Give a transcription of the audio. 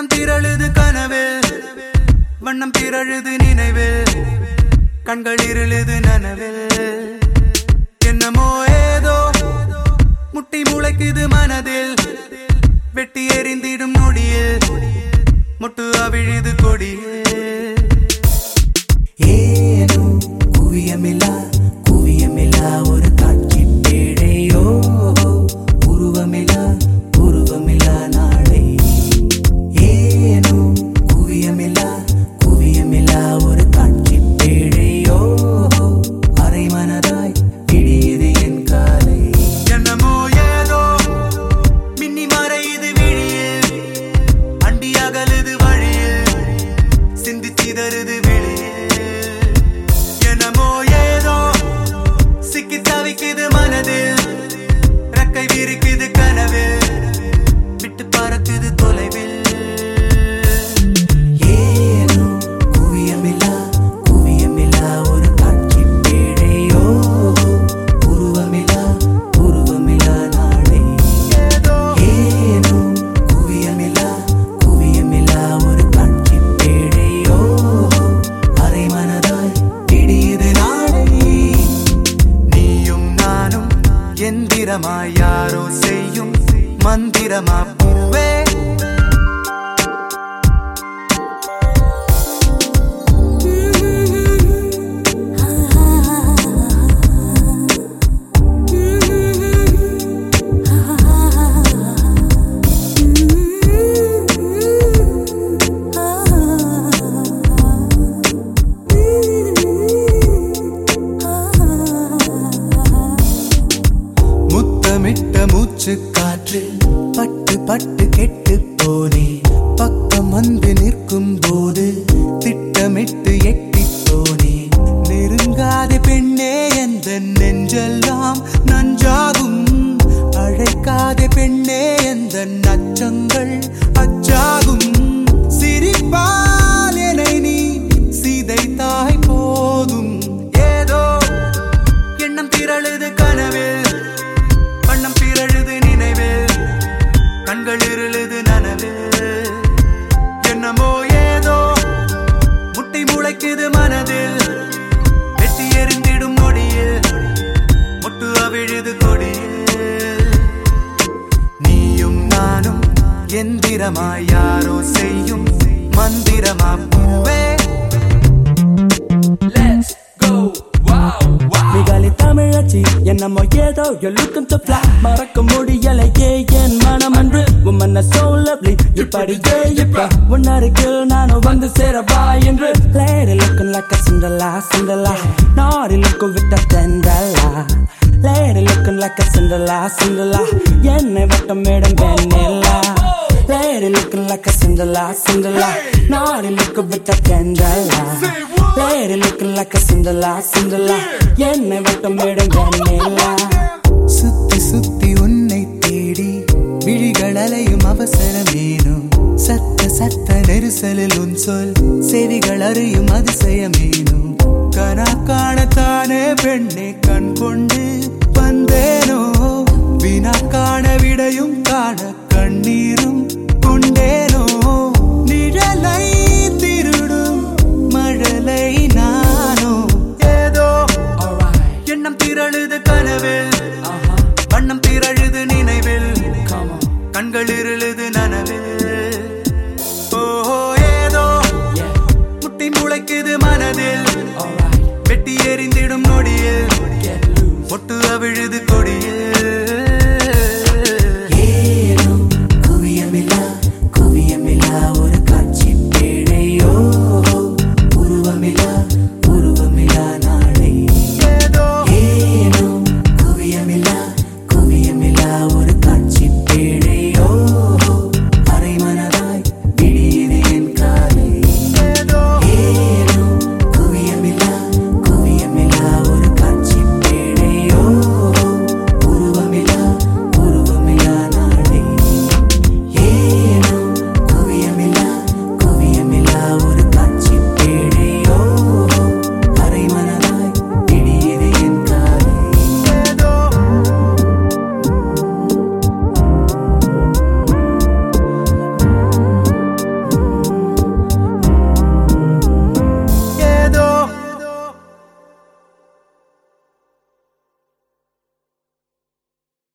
வண்ணம் திரழுது கனவு. வண்ணம் திரழுது நினைவு. கண்கள் இருளுது நனவில் என்னமோ ஏதோ முட்டி முளைக்குது மனதில். வெட்டி எறிந்திடும் நொடியில் முட்டு அவிழுது கொடியில் ஏனோ குவியமில்லா சிதறுது என்னமோ ஏதோ சிக்கி தவிக்குது மனதில். ரெக்கை விரிக்குது கனவில். மந்திரமா யாரோ செய்யும் மந்திரமா மூச்சு காற்று பட்டு பட்டு கெட்டு போனே. பக்கம் வந்து நிற்கும் போது திட்டமிட்டு எட்டி போனே. நெருங்காத பெண்ணே எந்த நெஞ்செல்லாம் நஞ்சாகும்? அழைக்காத பெண்ணே எந்த நச்சங்கள்? முளைக்குது மனதில். வெட்டி எறிந்திடும் நொடியில் முட்டு அவிழுது கொடியில் நீயும் நானும் எந்திரமாய் யாரோ செய்யும் மந்திரமா பூவே. Let's தமிழச்சி என்னமோ ஏதோ you're looking to fly மறக்க முடியலையே என் மனம் அன்று உம்மன்ன so lovely இப்படி ஏ இப்ப உன்னருகில் நானும் வந்து சேரவா என்று lady looking like a Cinderella Cinderella naughty looking with a Cinderella lady looking like a Cinderella Cinderella என்னை வட்டம் madam Vennila lady looking like a Cinderella Cinderella naughty looking with a Cinderella lady looking like a Cinderella Cinderella என்னை வட்டம் madam வெண்ணிலா சுத்தி சுத்தி உன்னை தேடி விழிகள் அலையும் அவசரமேனும் சத்த சத்த நெரிசலில் உன் சொல் செவிகள் அறியும் அதிசயமேனும் கனா காணத்தானே பெண்ணே கண் கொண்டு வந்தேனோ வினா காண விடையும் கண்கள் இருளுது